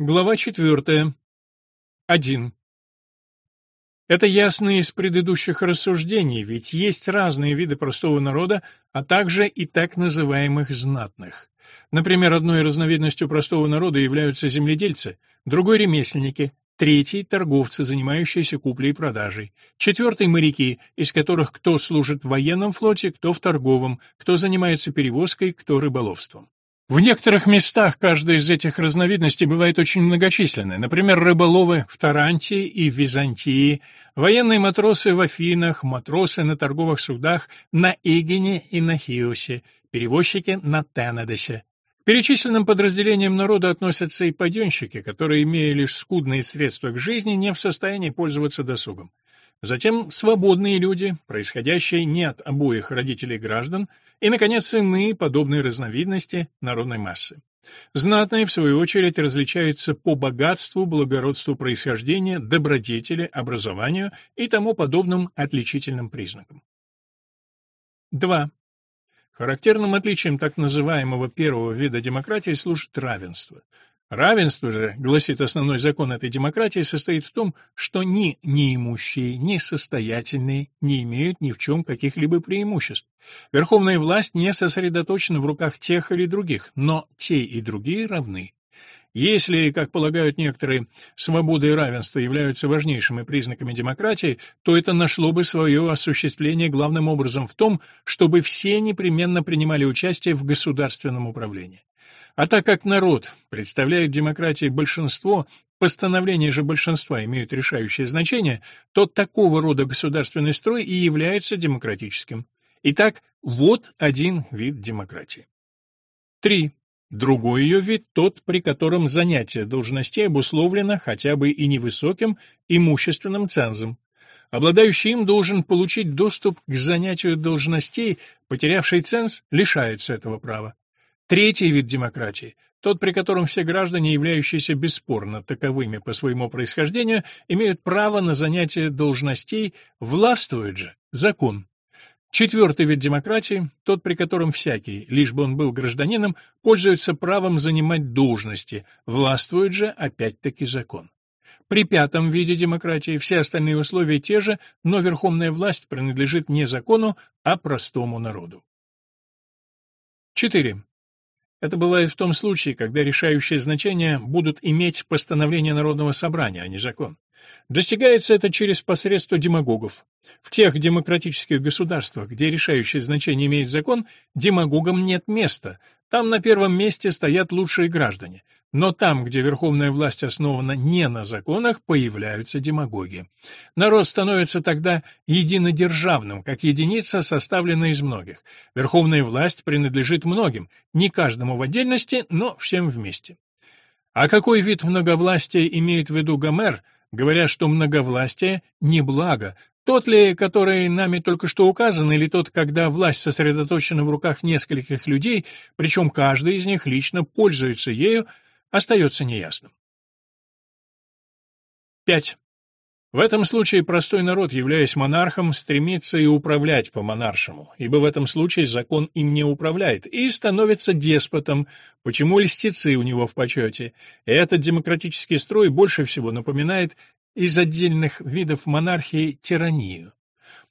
Глава 4. 1. Это ясно из предыдущих рассуждений, ведь есть разные виды простого народа, а также и так называемых знатных. Например, одной разновидностью простого народа являются земледельцы, другой — ремесленники, третий — торговцы, занимающиеся куплей и продажей, четвертый — моряки, из которых кто служит в военном флоте, кто в торговом, кто занимается перевозкой, кто рыболовством. В некоторых местах каждая из этих разновидностей бывает очень многочисленной, например, рыболовы в Тарантии и в Византии, военные матросы в Афинах, матросы на торговых судах на Игине и на Хиосе, перевозчики на Тенедесе. К перечисленным подразделениям народа относятся и паденщики, которые, имея лишь скудные средства к жизни, не в состоянии пользоваться досугом. Затем свободные люди, происходящие не от обоих родителей граждан, и, наконец, иные подобные разновидности народной массы. Знатные, в свою очередь, различаются по богатству, благородству происхождения, добродетели, образованию и тому подобным отличительным признакам. 2. Характерным отличием так называемого первого вида демократии служит равенство. Равенство же, гласит основной закон этой демократии, состоит в том, что ни неимущие, ни состоятельные не имеют ни в чем каких-либо преимуществ. Верховная власть не сосредоточена в руках тех или других, но те и другие равны. Если, как полагают некоторые, свобода и равенство являются важнейшими признаками демократии, то это нашло бы свое осуществление главным образом в том, чтобы все непременно принимали участие в государственном управлении. А так как народ представляет демократии большинство, постановления же большинства имеют решающее значение, то такого рода государственный строй и является демократическим. Итак, вот один вид демократии. 3. Другой ее вид – тот, при котором занятие должностей обусловлено хотя бы и невысоким имущественным цензом. Обладающий им должен получить доступ к занятию должностей, потерявший ценз лишается этого права. Третий вид демократии – тот, при котором все граждане, являющиеся бесспорно таковыми по своему происхождению, имеют право на занятие должностей, властвует же закон. Четвертый вид демократии – тот, при котором всякий, лишь бы он был гражданином, пользуется правом занимать должности, властвует же опять-таки закон. При пятом виде демократии все остальные условия те же, но верховная власть принадлежит не закону, а простому народу. 4. Это бывает в том случае, когда решающее значение будут иметь постановления Народного собрания, а не закон. Достигается это через посредство демагогов. В тех демократических государствах, где решающее значение имеет закон, демагогам нет места. Там на первом месте стоят лучшие граждане. Но там, где верховная власть основана не на законах, появляются демагоги. Народ становится тогда единодержавным, как единица, составленная из многих. Верховная власть принадлежит многим, не каждому в отдельности, но всем вместе. А какой вид многовластия имеет в виду Гомер, говоря, что многовластие не благо, тот ли, который нами только что указан, или тот, когда власть сосредоточена в руках нескольких людей, причем каждый из них лично пользуется ею, остается неясным. 5. В этом случае простой народ, являясь монархом, стремится и управлять по-монаршему, ибо в этом случае закон им не управляет, и становится деспотом, почему льстецы у него в почете. И этот демократический строй больше всего напоминает из отдельных видов монархии тиранию.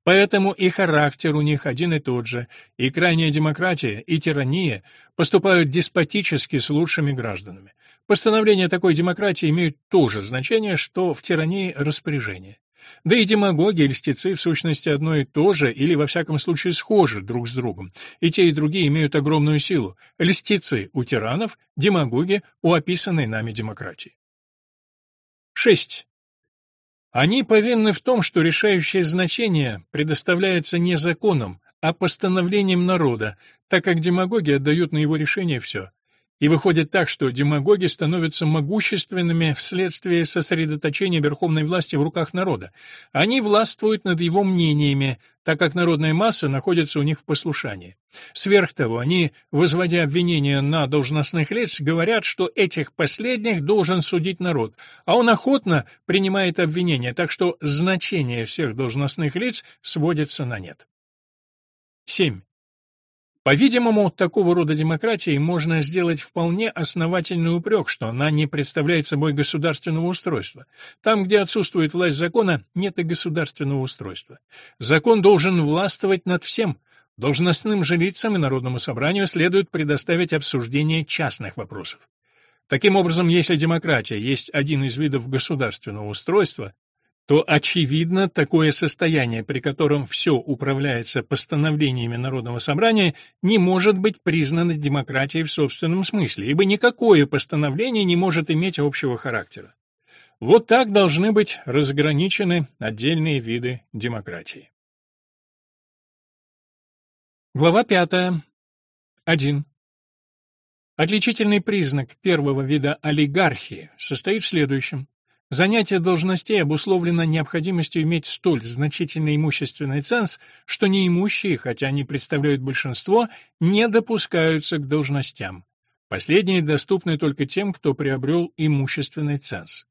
Поэтому и характер у них один и тот же, и крайняя демократия, и тирания поступают деспотически с лучшими гражданами. Постановления такой демократии имеют то же значение, что в тирании распоряжение. Да и демагоги и льстецы в сущности одно и то же, или во всяком случае схожи друг с другом. И те, и другие имеют огромную силу. Льстецы у тиранов, демагоги у описанной нами демократии. 6. Они повинны в том, что решающее значение предоставляется не законом, а постановлением народа, так как демагоги отдают на его решение все. И выходит так, что демагоги становятся могущественными вследствие сосредоточения верховной власти в руках народа. Они властвуют над его мнениями, так как народная масса находится у них в послушании. Сверх того, они, возводя обвинения на должностных лиц, говорят, что этих последних должен судить народ, а он охотно принимает обвинения, так что значение всех должностных лиц сводится на нет. 7. По-видимому, такого рода демократии можно сделать вполне основательный упрек, что она не представляет собой государственного устройства. Там, где отсутствует власть закона, нет и государственного устройства. Закон должен властвовать над всем. Должностным же лицам и Народному собранию следует предоставить обсуждение частных вопросов. Таким образом, если демократия есть один из видов государственного устройства, то очевидно такое состояние, при котором все управляется постановлениями Народного собрания, не может быть признано демократией в собственном смысле, ибо никакое постановление не может иметь общего характера. Вот так должны быть разграничены отдельные виды демократии. Глава 5. 1. Отличительный признак первого вида олигархии состоит в следующем. Занятие должностей обусловлено необходимостью иметь столь значительный имущественный ценз, что неимущие, хотя они представляют большинство, не допускаются к должностям. Последние доступны только тем, кто приобрел имущественный ценз.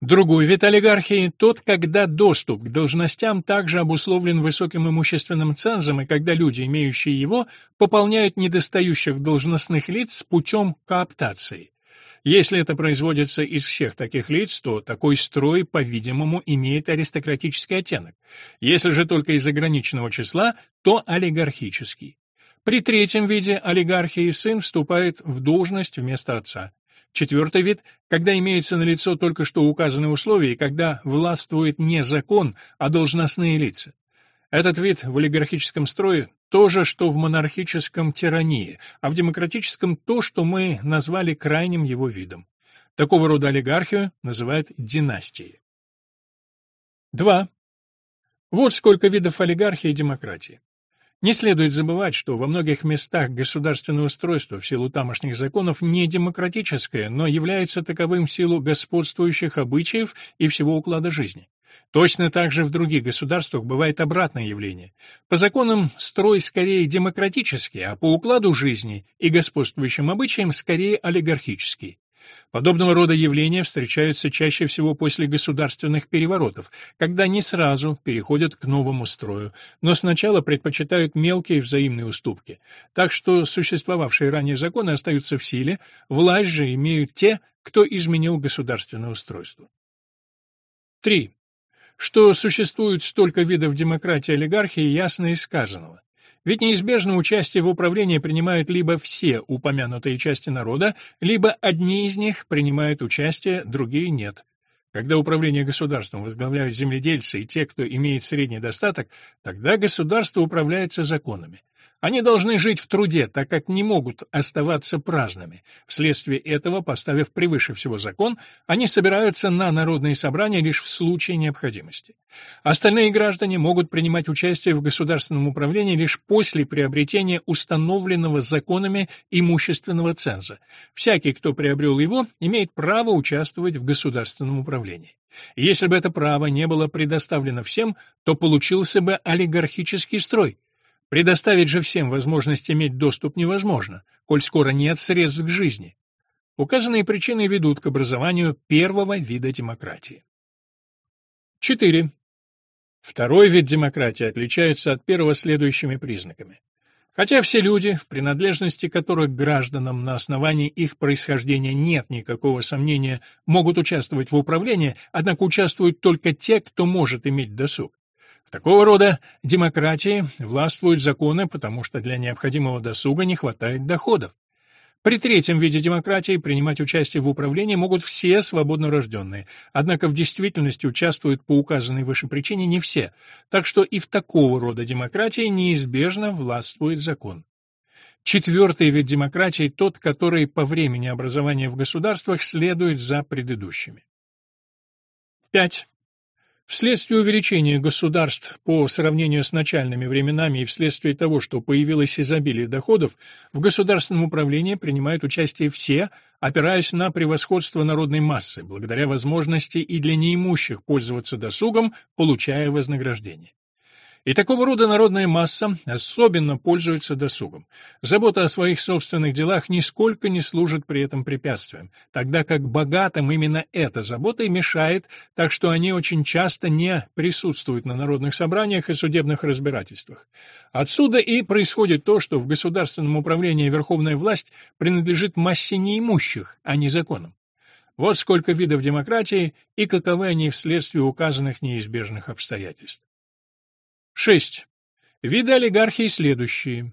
Другой вид олигархии – тот, когда доступ к должностям также обусловлен высоким имущественным цензом и когда люди, имеющие его, пополняют недостающих должностных лиц путем кооптации. Если это производится из всех таких лиц, то такой строй, по-видимому, имеет аристократический оттенок. Если же только из ограниченного числа, то олигархический. При третьем виде олигархии сын вступает в должность вместо отца. Четвертый вид, когда имеется налицо только что указанные условия и когда властвует не закон, а должностные лица. Этот вид в олигархическом строе то же, что в монархическом тирании, а в демократическом то, что мы назвали крайним его видом. Такого рода олигархию называют династией. 2. Вот сколько видов олигархии и демократии. Не следует забывать, что во многих местах государственное устройство в силу тамошних законов не демократическое, но является таковым в силу господствующих обычаев и всего уклада жизни. Точно так же в других государствах бывает обратное явление. По законам строй скорее демократический, а по укладу жизни и господствующим обычаям скорее олигархический. Подобного рода явления встречаются чаще всего после государственных переворотов, когда не сразу переходят к новому строю, но сначала предпочитают мелкие взаимные уступки. Так что существовавшие ранее законы остаются в силе, власть же имеют те, кто изменил государственное устройство. 3. Что существует столько видов демократии и олигархии, ясно из сказанного. Ведь неизбежно участие в управлении принимают либо все упомянутые части народа, либо одни из них принимают участие, другие нет. Когда управление государством возглавляют земледельцы и те, кто имеет средний достаток, тогда государство управляется законами. Они должны жить в труде, так как не могут оставаться праздными. Вследствие этого, поставив превыше всего закон, они собираются на народные собрания лишь в случае необходимости. Остальные граждане могут принимать участие в государственном управлении лишь после приобретения установленного законами имущественного ценза. Всякий, кто приобрел его, имеет право участвовать в государственном управлении. Если бы это право не было предоставлено всем, то получился бы олигархический строй – Предоставить же всем возможность иметь доступ невозможно, коль скоро нет средств к жизни. Указанные причины ведут к образованию первого вида демократии. 4. Второй вид демократии отличается от первого следующими признаками. Хотя все люди, в принадлежности которых гражданам на основании их происхождения нет никакого сомнения, могут участвовать в управлении, однако участвуют только те, кто может иметь досуг. В такого рода демократии властвуют законы, потому что для необходимого досуга не хватает доходов. При третьем виде демократии принимать участие в управлении могут все свободно рожденные, однако в действительности участвуют по указанной выше причине не все, так что и в такого рода демократии неизбежно властвует закон. Четвертый вид демократии – тот, который по времени образования в государствах следует за предыдущими. 5. Вследствие увеличения государств по сравнению с начальными временами и вследствие того, что появилось изобилие доходов, в государственном управлении принимают участие все, опираясь на превосходство народной массы, благодаря возможности и для неимущих пользоваться досугом, получая вознаграждение. И такого рода народная масса особенно пользуется досугом. Забота о своих собственных делах нисколько не служит при этом препятствием, тогда как богатым именно эта забота и мешает, так что они очень часто не присутствуют на народных собраниях и судебных разбирательствах. Отсюда и происходит то, что в государственном управлении верховная власть принадлежит массе неимущих, а не законам. Вот сколько видов демократии и каковы они вследствие указанных неизбежных обстоятельств. 6. Виды олигархии следующие.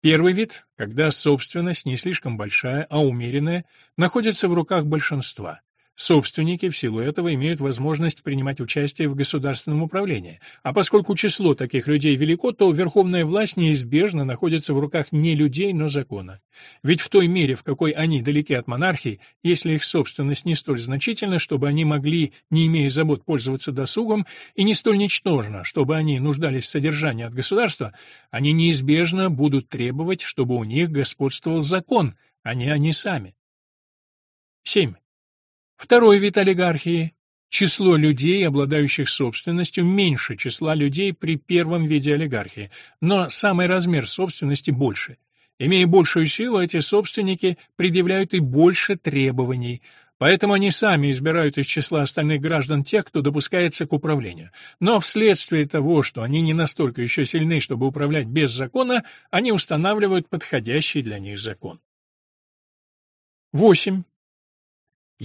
Первый вид, когда собственность не слишком большая, а умеренная, находится в руках большинства. Собственники в силу этого имеют возможность принимать участие в государственном управлении, а поскольку число таких людей велико, то верховная власть неизбежно находится в руках не людей, но закона. Ведь в той мере, в какой они далеки от монархии, если их собственность не столь значительна, чтобы они могли, не имея забот, пользоваться досугом, и не столь ничтожна, чтобы они нуждались в содержании от государства, они неизбежно будут требовать, чтобы у них господствовал закон, а не они сами. 7. Второй вид олигархии – число людей, обладающих собственностью, меньше числа людей при первом виде олигархии, но самый размер собственности больше. Имея большую силу, эти собственники предъявляют и больше требований, поэтому они сами избирают из числа остальных граждан тех, кто допускается к управлению. Но вследствие того, что они не настолько еще сильны, чтобы управлять без закона, они устанавливают подходящий для них закон. 8.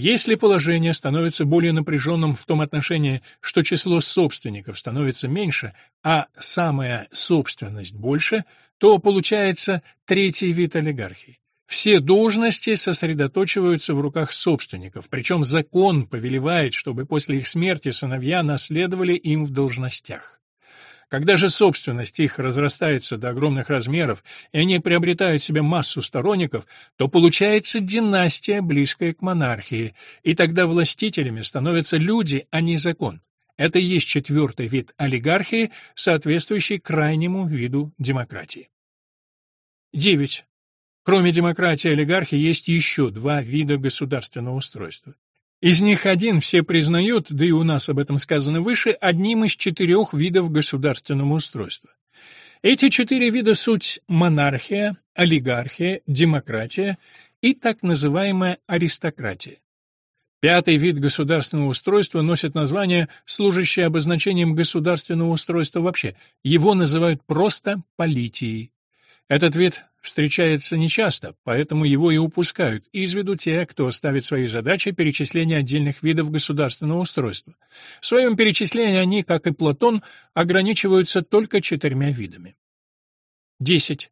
Если положение становится более напряженным в том отношении, что число собственников становится меньше, а самая собственность больше, то получается третий вид олигархии. Все должности сосредоточиваются в руках собственников, причем закон повелевает, чтобы после их смерти сыновья наследовали им в должностях. Когда же собственность их разрастается до огромных размеров, и они приобретают себе массу сторонников, то получается династия, близкая к монархии, и тогда властителями становятся люди, а не закон. Это и есть четвертый вид олигархии, соответствующий крайнему виду демократии. 9. Кроме демократии и олигархии есть еще два вида государственного устройства. Из них один все признают, да и у нас об этом сказано выше, одним из четырех видов государственного устройства. Эти четыре вида суть монархия, олигархия, демократия и так называемая аристократия. Пятый вид государственного устройства носит название, служащее обозначением государственного устройства вообще. Его называют просто политией. Этот вид встречается нечасто, поэтому его и упускают из виду те, кто ставит своей задачей перечисление отдельных видов государственного устройства. В своем перечислении они, как и Платон, ограничиваются только четырьмя видами. 10.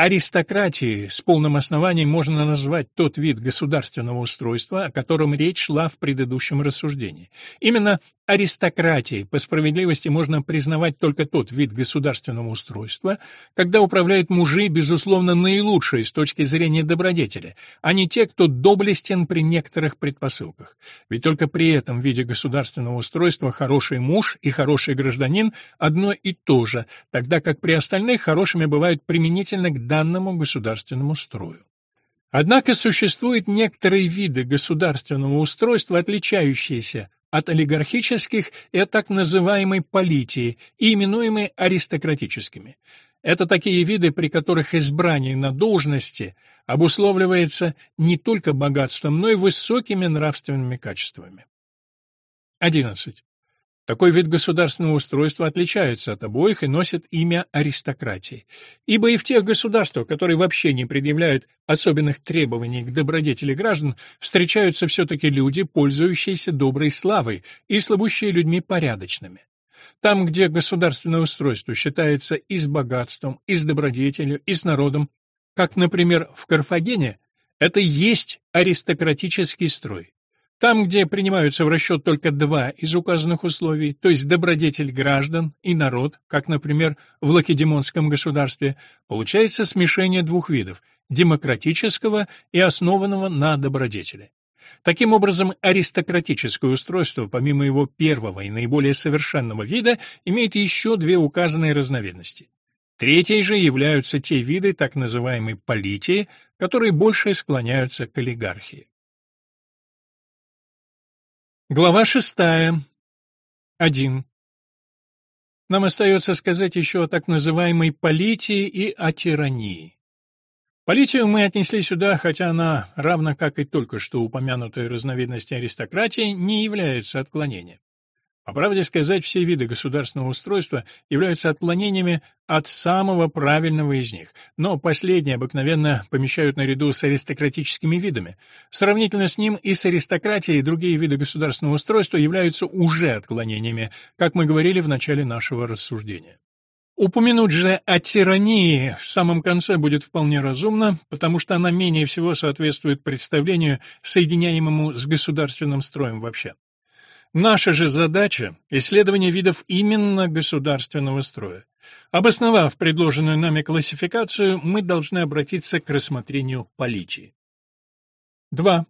Аристократией с полным основанием можно назвать тот вид государственного устройства, о котором речь шла в предыдущем рассуждении. Именно аристократией по справедливости можно признавать только тот вид государственного устройства, когда управляют мужи, безусловно, наилучшие с точки зрения добродетели, а не те, кто доблестен при некоторых предпосылках. Ведь только при этом виде государственного устройства хороший муж и хороший гражданин одно и то же, тогда как при остальных хорошими бывают применительно к данному государственному строю. Однако существуют некоторые виды государственного устройства, отличающиеся от олигархических и так называемой политии, и именуемые аристократическими. Это такие виды, при которых избрание на должности обусловливается не только богатством, но и высокими нравственными качествами. 11. Такой вид государственного устройства отличается от обоих и носит имя аристократии. Ибо и в тех государствах, которые вообще не предъявляют особенных требований к добродетели граждан, встречаются все-таки люди, пользующиеся доброй славой и слабущие людьми порядочными. Там, где государственное устройство считается и с богатством, и с добродетелью, и с народом, как, например, в Карфагене, это есть аристократический строй. Там, где принимаются в расчет только два из указанных условий, то есть добродетель граждан и народ, как, например, в Лакедемонском государстве, получается смешение двух видов – демократического и основанного на добродетели. Таким образом, аристократическое устройство, помимо его первого и наиболее совершенного вида, имеет еще две указанные разновидности. Третьей же являются те виды так называемой политии, которые больше склоняются к олигархии. Глава шестая. Один. Нам остается сказать еще о так называемой политии и о тирании. Политию мы отнесли сюда, хотя она, равно как и только что упомянутые разновидности аристократии, не является отклонением. По правде сказать, все виды государственного устройства являются отклонениями от самого правильного из них, но последние обыкновенно помещают наряду с аристократическими видами. Сравнительно с ним и с аристократией другие виды государственного устройства являются уже отклонениями, как мы говорили в начале нашего рассуждения. Упомянуть же о тирании в самом конце будет вполне разумно, потому что она менее всего соответствует представлению, соединяемому с государственным строем вообще. Наша же задача — исследование видов именно государственного строя. Обосновав предложенную нами классификацию, мы должны обратиться к рассмотрению политии. 2.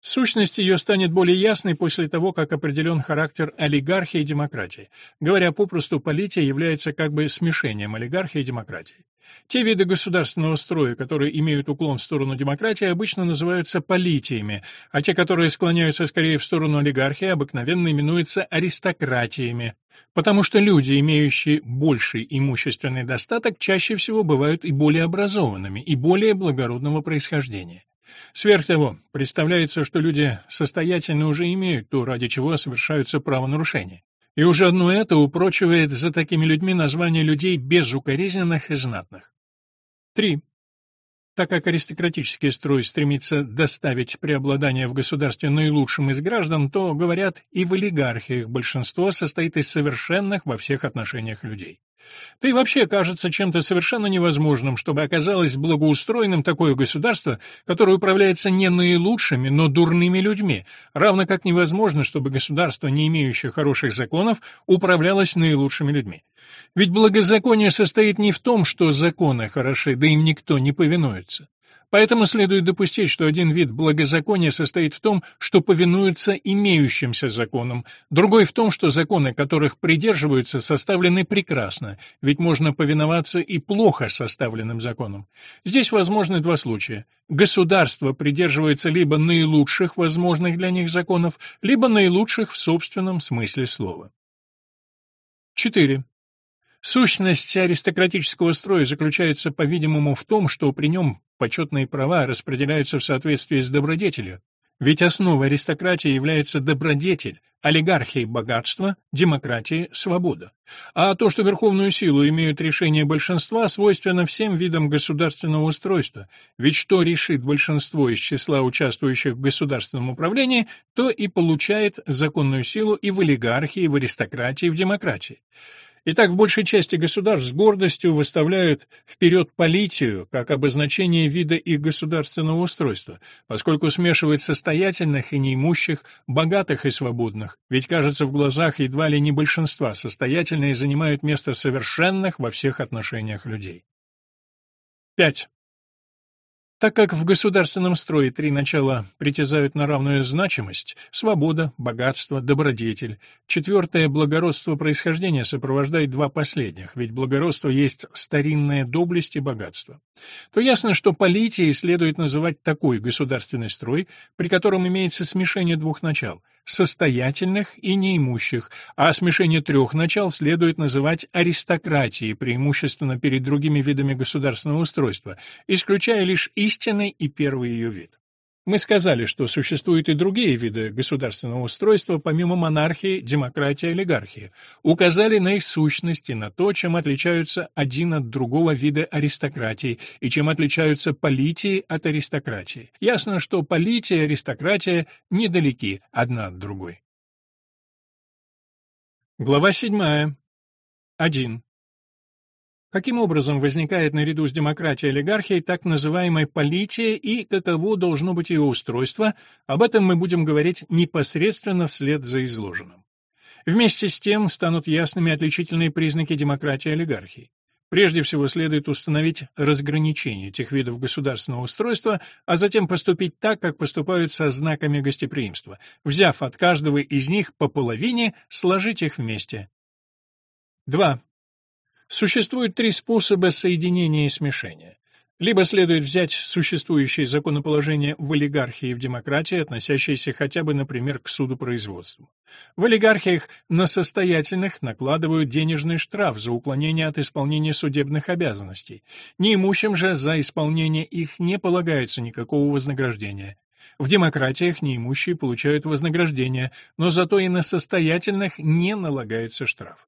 Сущность ее станет более ясной после того, как определен характер олигархии и демократии. Говоря попросту, полития является как бы смешением олигархии и демократии. Те виды государственного строя, которые имеют уклон в сторону демократии, обычно называются политиями, а те, которые склоняются скорее в сторону олигархии, обыкновенно именуются аристократиями, потому что люди, имеющие больший имущественный достаток, чаще всего бывают и более образованными, и более благородного происхождения. Сверх того, представляется, что люди состоятельно уже имеют то, ради чего совершаются правонарушения. И уже одно это упрочивает за такими людьми название людей безукоризненных и знатных. 3. Так как аристократический строй стремится доставить преобладание в государстве наилучшим из граждан, то, говорят, и в олигархиях большинство состоит из совершенных во всех отношениях людей. Да и вообще кажется чем-то совершенно невозможным, чтобы оказалось благоустроенным такое государство, которое управляется не наилучшими, но дурными людьми, равно как невозможно, чтобы государство, не имеющее хороших законов, управлялось наилучшими людьми. Ведь благозаконие состоит не в том, что законы хороши, да им никто не повинуется. Поэтому следует допустить, что один вид благозакония состоит в том, что повинуются имеющимся законам, другой в том, что законы, которых придерживаются, составлены прекрасно, ведь можно повиноваться и плохо составленным законам. Здесь возможны два случая. Государство придерживается либо наилучших возможных для них законов, либо наилучших в собственном смысле слова. 4. Сущность аристократического строя заключается, по-видимому, в том, что при нем почетные права распределяются в соответствии с добродетелью. Ведь основой аристократии является добродетель, олигархией богатство, демократии свобода. А то, что верховную силу имеют решения большинства, свойственно всем видам государственного устройства. Ведь что решит большинство из числа участвующих в государственном управлении, то и получает законную силу и в олигархии, и в аристократии, и в демократии. Итак, в большей части государств с гордостью выставляют вперед политию как обозначение вида их государственного устройства, поскольку смешивает состоятельных и неимущих, богатых и свободных, ведь, кажется, в глазах едва ли не большинства состоятельные занимают место совершенных во всех отношениях людей. 5. Так как в государственном строе три начала притязают на равную значимость – свобода, богатство, добродетель, четвертое – благородство происхождения сопровождает два последних, ведь благородство есть старинная доблесть и богатство, то ясно, что политией следует называть такой государственный строй, при котором имеется смешение двух начал – состоятельных и неимущих, а смешение трех начал следует называть аристократией, преимущественно перед другими видами государственного устройства, исключая лишь истинный и первый ее вид. Мы сказали, что существуют и другие виды государственного устройства, помимо монархии, демократии, олигархии. Указали на их сущности, на то, чем отличаются один от другого вида аристократии и чем отличаются политии от аристократии. Ясно, что полития и аристократия недалеки одна от другой. Глава 7. 1. Каким образом возникает наряду с демократией олигархией так называемая полития и каково должно быть ее устройство, об этом мы будем говорить непосредственно вслед за изложенным. Вместе с тем станут ясными отличительные признаки демократии олигархии. Прежде всего следует установить разграничение этих видов государственного устройства, а затем поступить так, как поступают со знаками гостеприимства, взяв от каждого из них по половине, сложить их вместе. 2. Существует три способа соединения и смешения. Либо следует взять существующие законоположения в олигархии и в демократии, относящиеся хотя бы, например, к судопроизводству. В олигархиях на состоятельных накладывают денежный штраф за уклонение от исполнения судебных обязанностей. Неимущим же за исполнение их не полагается никакого вознаграждения. В демократиях неимущие получают вознаграждение, но зато и на состоятельных не налагается штраф.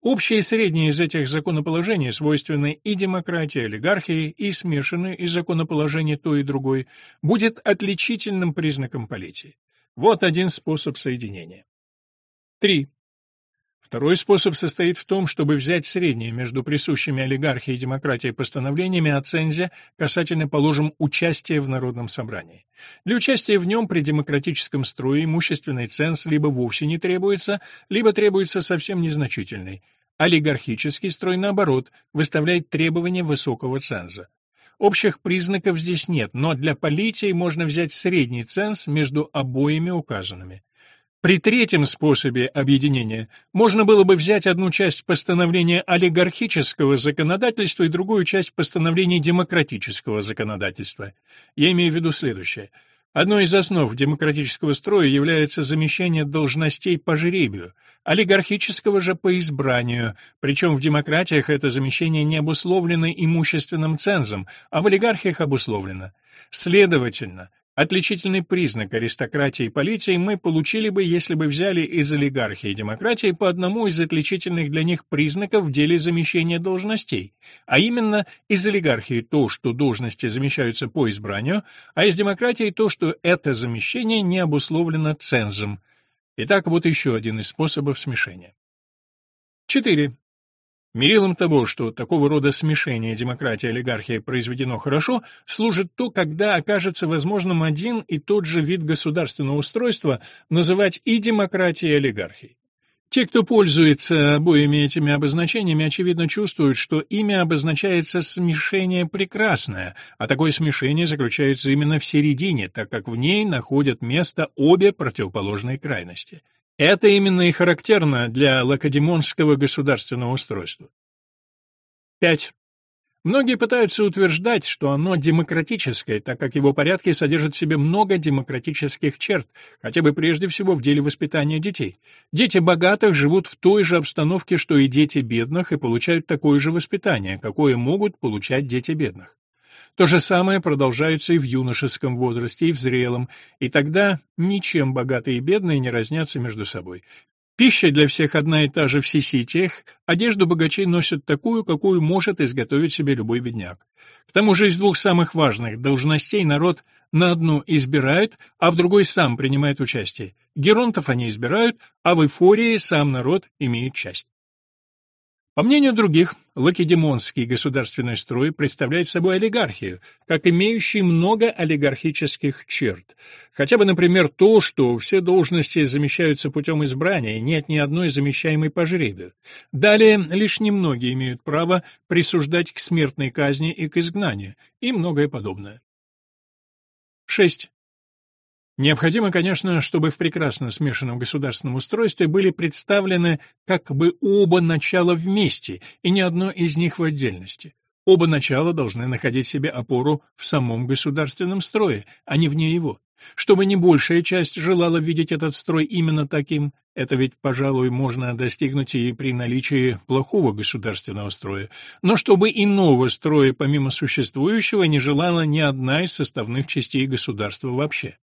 Общее и среднее из этих законоположений свойственны и демократии, и олигархии, и смешанные из законоположений то и другой, будет отличительным признаком политии. Вот один способ соединения. 3. Второй способ состоит в том, чтобы взять среднее между присущими олигархии и демократии постановлениями о цензе касательно, положим, участия в народном собрании. Для участия в нем при демократическом строе имущественный ценз либо вовсе не требуется, либо требуется совсем незначительный. Олигархический строй, наоборот, выставляет требования высокого ценза. Общих признаков здесь нет, но для политии можно взять средний ценз между обоими указанными. При третьем способе объединения можно было бы взять одну часть постановления олигархического законодательства и другую часть постановлений демократического законодательства. Я имею в виду следующее. Одной из основ демократического строя является замещение должностей по жребию, олигархического же по избранию, причем в демократиях это замещение не обусловлено имущественным цензом, а в олигархиях обусловлено. Следовательно, Отличительный признак аристократии и политии мы получили бы, если бы взяли из олигархии и демократии по одному из отличительных для них признаков в деле замещения должностей, а именно из олигархии то, что должности замещаются по избранию, а из демократии то, что это замещение не обусловлено цензом. Итак, вот еще один из способов смешения. 4. Мерилом того, что такого рода смешение демократии и олигархии произведено хорошо, служит то, когда окажется возможным один и тот же вид государственного устройства называть и демократией, и олигархией. Те, кто пользуется обоими этими обозначениями, очевидно чувствуют, что имя обозначается смешение прекрасное, а такое смешение заключается именно в середине, так как в ней находят место обе противоположные крайности. Это именно и характерно для лакедемонского государственного устройства. 5. Многие пытаются утверждать, что оно демократическое, так как его порядки содержат в себе много демократических черт, хотя бы прежде всего в деле воспитания детей. Дети богатых живут в той же обстановке, что и дети бедных, и получают такое же воспитание, какое могут получать дети бедных. То же самое продолжается и в юношеском возрасте, и в зрелом, и тогда ничем богатые и бедные не разнятся между собой. Пища для всех одна и та же в сиситиях, одежду богачей носят такую, какую может изготовить себе любой бедняк. К тому же из двух самых важных должностей народ на одну избирает, а в другой сам принимает участие. Геронтов они избирают, а в эйфории сам народ имеет часть. По мнению других, лакедемонский государственный строй представляет собой олигархию, как имеющий много олигархических черт. Хотя бы, например, то, что все должности замещаются путем избрания, нет ни одной замещаемой по жребию. Далее, лишь немногие имеют право присуждать к смертной казни и к изгнанию, и многое подобное. 6. Необходимо, конечно, чтобы в прекрасно смешанном государственном устройстве были представлены как бы оба начала вместе, и ни одно из них в отдельности. Оба начала должны находить себе опору в самом государственном строе, а не вне его. Чтобы не большая часть желала видеть этот строй именно таким, это ведь, пожалуй, можно достигнуть и при наличии плохого государственного строя, но чтобы иного строя помимо существующего не желала ни одна из составных частей государства вообще.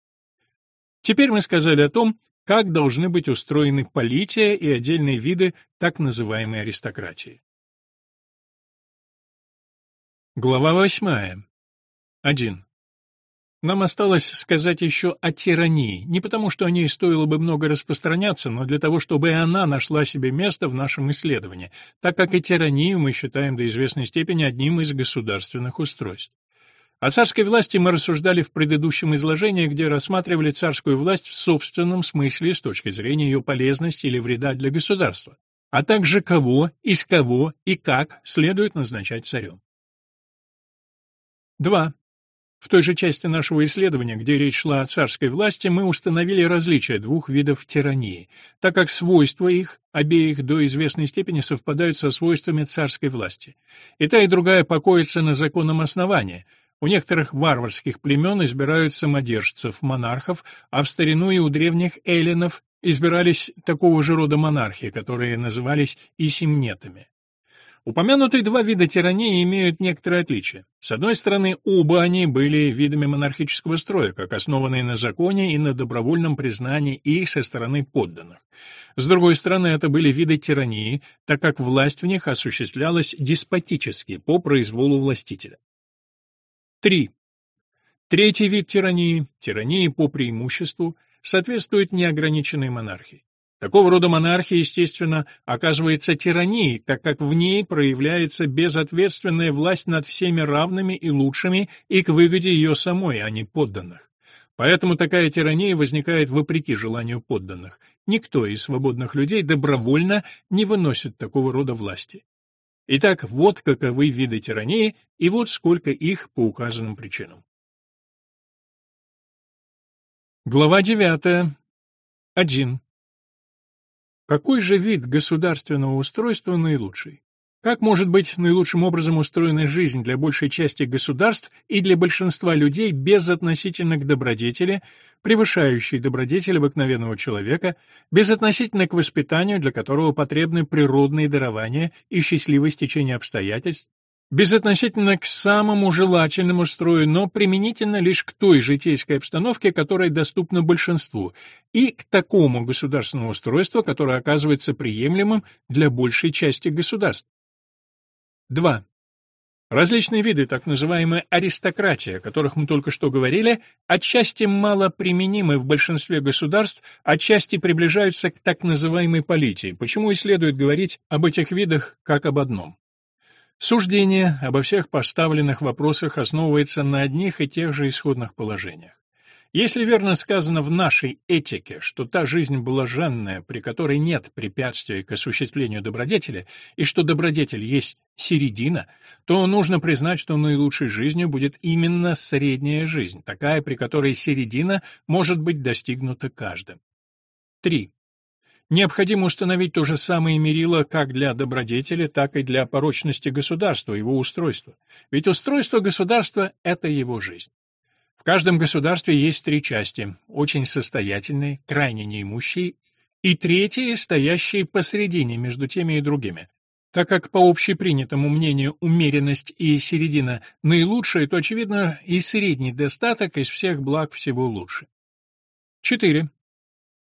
Теперь мы сказали о том, как должны быть устроены полития и отдельные виды так называемой аристократии. Глава восьмая. 1. Нам осталось сказать еще о тирании, не потому что о ней стоило бы много распространяться, но для того, чтобы и она нашла себе место в нашем исследовании, так как и тиранию мы считаем до известной степени одним из государственных устройств. О царской власти мы рассуждали в предыдущем изложении, где рассматривали царскую власть в собственном смысле с точки зрения ее полезности или вреда для государства, а также кого, из кого и как следует назначать царем. 2. В той же части нашего исследования, где речь шла о царской власти, мы установили различие двух видов тирании, так как свойства их обеих до известной степени совпадают со свойствами царской власти. И та, и другая покоятся на законном основании. У некоторых варварских племен избирают самодержцев, монархов, а в старину и у древних эллинов избирались такого же рода монархи, которые назывались исимнетами. Упомянутые два вида тирании имеют некоторые отличия. С одной стороны, оба они были видами монархического строя, как основанные на законе и на добровольном признании их со стороны подданных. С другой стороны, это были виды тирании, так как власть в них осуществлялась деспотически, по произволу властителя. 3. Третий вид тирании, тирании по преимуществу, соответствует неограниченной монархии. Такого рода монархия, естественно, оказывается тиранией, так как в ней проявляется безответственная власть над всеми равными и лучшими и к выгоде ее самой, а не подданных. Поэтому такая тирания возникает вопреки желанию подданных. Никто из свободных людей добровольно не выносит такого рода власти. Итак, вот каковы виды тирании, и вот сколько их по указанным причинам. Глава 9. 1. Какой же вид государственного устройства наилучший? Как может быть наилучшим образом устроена жизнь для большей части государств и для большинства людей безотносительно к добродетели, превышающей добродетель обыкновенного человека, безотносительно к воспитанию, для которого потребны природные дарования и счастливое стечение обстоятельств, безотносительно к самому желательному строю, но применительно лишь к той житейской обстановке, которая доступна большинству, и к такому государственному устройству, которое оказывается приемлемым для большей части государств. 2. Различные виды так называемой аристократии, о которых мы только что говорили, отчасти мало применимы в большинстве государств, отчасти приближаются к так называемой политии, почему и следует говорить об этих видах как об одном. Суждение обо всех поставленных вопросах основывается на одних и тех же исходных положениях. Если верно сказано в нашей этике, что та жизнь блаженная, при которой нет препятствий к осуществлению добродетели, и что добродетель есть середина, то нужно признать, что наилучшей жизнью будет именно средняя жизнь, такая, при которой середина может быть достигнута каждым. 3. Необходимо установить то же самое мерило как для добродетели, так и для порочности государства, его устройства. Ведь устройство государства — это его жизнь. В каждом государстве есть три части — очень состоятельные, крайне неимущие, и третьи, стоящие посередине между теми и другими. Так как по общепринятому мнению умеренность и середина наилучшие, то, очевидно, и средний достаток из всех благ всего лучше. 4.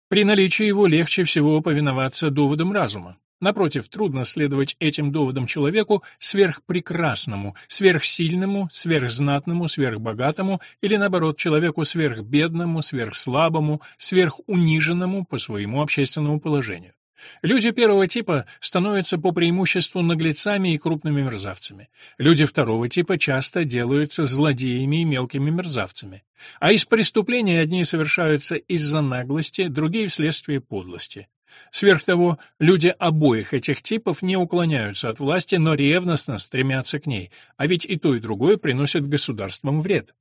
При наличии его легче всего повиноваться доводам разума. Напротив, трудно следовать этим доводам человеку сверхпрекрасному, сверхсильному, сверхзнатному, сверхбогатому или, наоборот, человеку сверхбедному, сверхслабому, сверхуниженному по своему общественному положению. Люди первого типа становятся по преимуществу наглецами и крупными мерзавцами. Люди второго типа часто делаются злодеями и мелкими мерзавцами. А из преступлений одни совершаются из-за наглости, другие вследствие подлости. Сверх того, люди обоих этих типов не уклоняются от власти, но ревностно стремятся к ней, а ведь и то, и другое приносят государствам вред.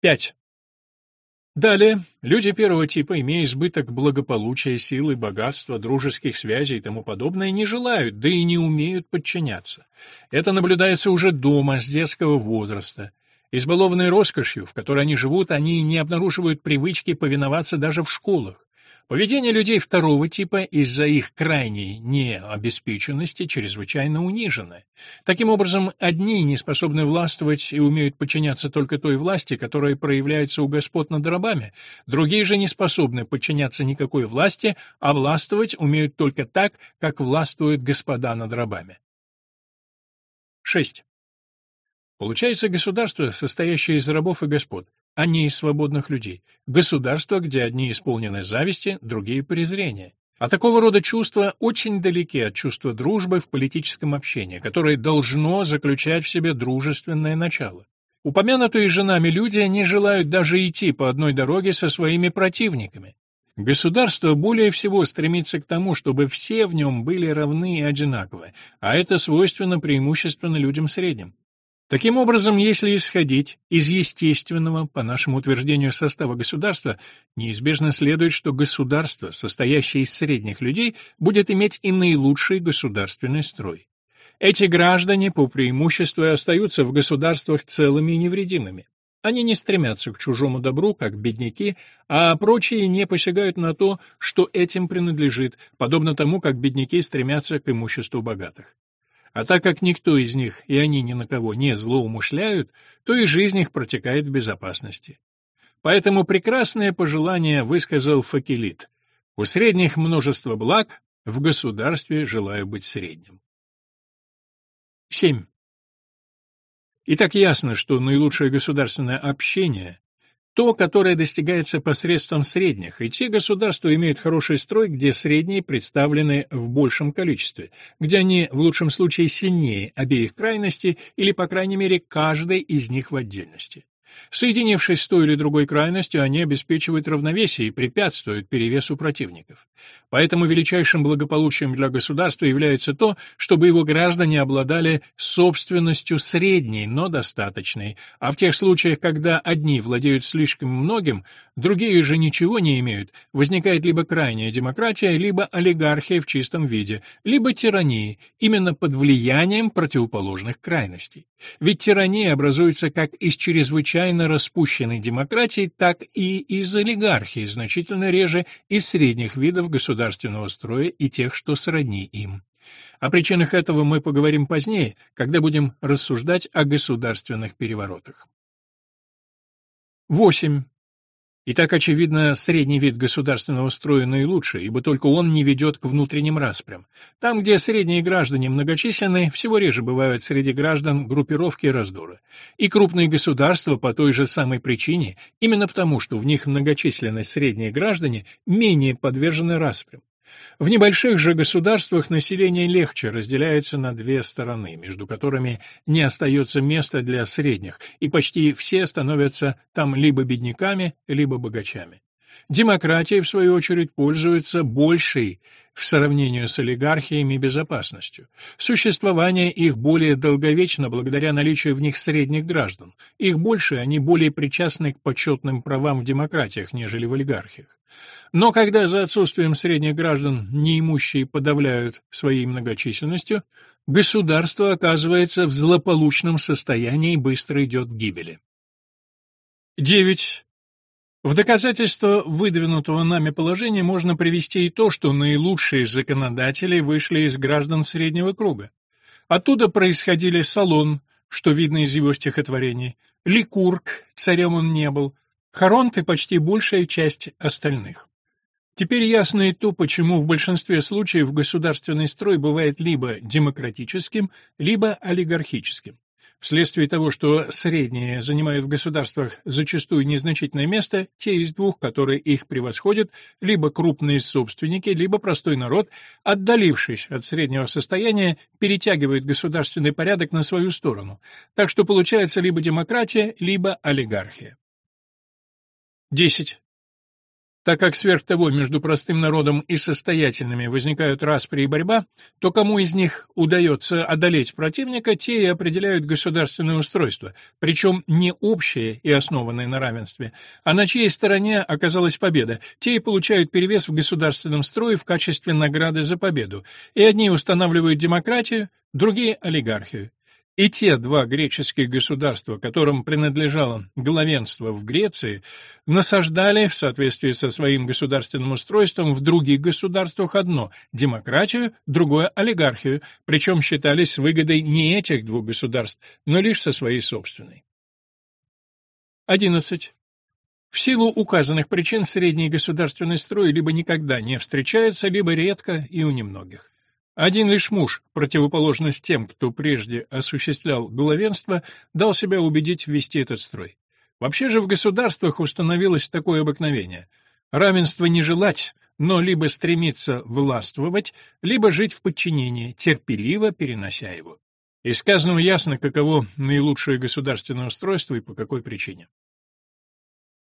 5. Далее, люди первого типа, имея избыток благополучия, силы, богатства, дружеских связей и тому подобное, не желают, да и не умеют подчиняться. Это наблюдается уже дома, с детского возраста. Избалованные роскошью, в которой они живут, они не обнаруживают привычки повиноваться даже в школах. Поведение людей второго типа из-за их крайней необеспеченности чрезвычайно унижено. Таким образом, одни не способны властвовать и умеют подчиняться только той власти, которая проявляется у господ над рабами, другие же не способны подчиняться никакой власти, а властвовать умеют только так, как властвуют господа над рабами. 6. Получается государство, состоящее из рабов и господ, а не из свободных людей. Государство, где одни исполнены зависти, другие — презрения. А такого рода чувства очень далеки от чувства дружбы в политическом общении, которое должно заключать в себе дружественное начало. Упомянутые женами люди не желают даже идти по одной дороге со своими противниками. Государство более всего стремится к тому, чтобы все в нем были равны и одинаковы, а это свойственно преимущественно людям средним. Таким образом, если исходить из естественного, по нашему утверждению, состава государства, неизбежно следует, что государство, состоящее из средних людей, будет иметь и наилучший государственный строй. Эти граждане по преимуществу остаются в государствах целыми и невредимыми. Они не стремятся к чужому добру, как бедняки, а прочие не посягают на то, что этим принадлежит, подобно тому, как бедняки стремятся к имуществу богатых. А так как никто из них и они ни на кого не злоумышляют, то и жизнь их протекает в безопасности. Поэтому прекрасное пожелание высказал Факелит. У средних множество благ, в государстве желаю быть средним. 7. И так ясно, что наилучшее государственное общение то, которое достигается посредством средних, и те государства имеют хороший строй, где средние представлены в большем количестве, где они в лучшем случае сильнее обеих крайностей или, по крайней мере, каждой из них в отдельности. Соединившись с той или другой крайностью, они обеспечивают равновесие и препятствуют перевесу противников. Поэтому величайшим благополучием для государства является то, чтобы его граждане обладали собственностью средней, но достаточной, а в тех случаях, когда одни владеют слишком многим, другие же ничего не имеют, возникает либо крайняя демократия, либо олигархия в чистом виде, либо тирания, именно под влиянием противоположных крайностей. Ведь тирания образуется как из чрезвычайно распущенной демократии, так и из олигархии, значительно реже из средних видов государственного строя и тех, что сродни им. О причинах этого мы поговорим позднее, когда будем рассуждать о государственных переворотах. 8. И так, очевидно, средний вид государственного строя наилучший, ибо только он не ведет к внутренним распрям. Там, где средние граждане многочисленны, всего реже бывают среди граждан группировки и раздоры. И крупные государства по той же самой причине, именно потому, что в них многочисленность средние граждане, менее подвержены распрям. В небольших же государствах население легче разделяется на две стороны, между которыми не остается места для средних, и почти все становятся там либо бедняками, либо богачами. Демократия, в свою очередь, пользуется большей в сравнении с олигархиями безопасностью. Существование их более долговечно благодаря наличию в них средних граждан. Их больше, они более причастны к почетным правам в демократиях, нежели в олигархиях. Но когда за отсутствием средних граждан неимущие подавляют своей многочисленностью, государство оказывается в злополучном состоянии и быстро идет к гибели. 9. В доказательство выдвинутого нами положения можно привести и то, что наилучшие законодатели вышли из граждан среднего круга. Оттуда происходили Салон, что видно из его стихотворений, Ликург, царем он не был, Харонт и почти большая часть остальных. Теперь ясно и то, почему в большинстве случаев государственный строй бывает либо демократическим, либо олигархическим. Вследствие того, что средние занимают в государствах зачастую незначительное место, те из двух, которые их превосходят, либо крупные собственники, либо простой народ, отдалившись от среднего состояния, перетягивают государственный порядок на свою сторону. Так что получается либо демократия, либо олигархия. 10. Так как сверх того между простым народом и состоятельными возникают распри и борьба, то кому из них удается одолеть противника, те и определяют государственное устройство, причем не общее и основанное на равенстве, а на чьей стороне оказалась победа, те и получают перевес в государственном строе в качестве награды за победу, и одни устанавливают демократию, другие — олигархию. И те два греческих государства, которым принадлежало главенство в Греции, насаждали в соответствии со своим государственным устройством в других государствах одно – демократию, другое – олигархию, причем считались выгодой не этих двух государств, но лишь со своей собственной. 11. В силу указанных причин средний государственный строй либо никогда не встречается, либо редко и у немногих. Один лишь муж, противоположность тем, кто прежде осуществлял главенство, дал себя убедить ввести этот строй. Вообще же в государствах установилось такое обыкновение. Равенство не желать, но либо стремиться властвовать, либо жить в подчинении, терпеливо перенося его. Из сказанного ясно, каково наилучшее государственное устройство и по какой причине.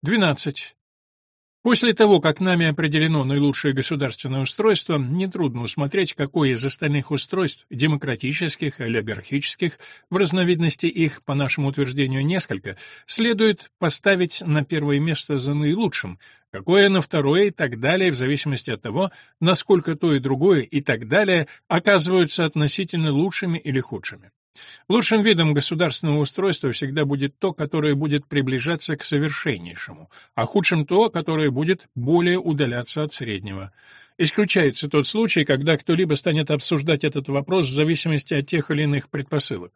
12. После того, как нами определено наилучшее государственное устройство, нетрудно усмотреть, какое из остальных устройств, демократических, олигархических, в разновидности их, по нашему утверждению, несколько, следует поставить на первое место за наилучшим, какое на второе и так далее, в зависимости от того, насколько то и другое и так далее оказываются относительно лучшими или худшими. Лучшим видом государственного устройства всегда будет то, которое будет приближаться к совершеннейшему, а худшим то, которое будет более удаляться от среднего. Исключается тот случай, когда кто-либо станет обсуждать этот вопрос в зависимости от тех или иных предпосылок.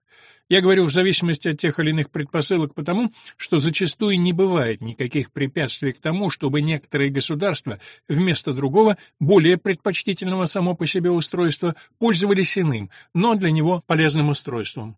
Я говорю в зависимости от тех или иных предпосылок потому, что зачастую не бывает никаких препятствий к тому, чтобы некоторые государства вместо другого, более предпочтительного само по себе устройства, пользовались иным, но для него полезным устройством.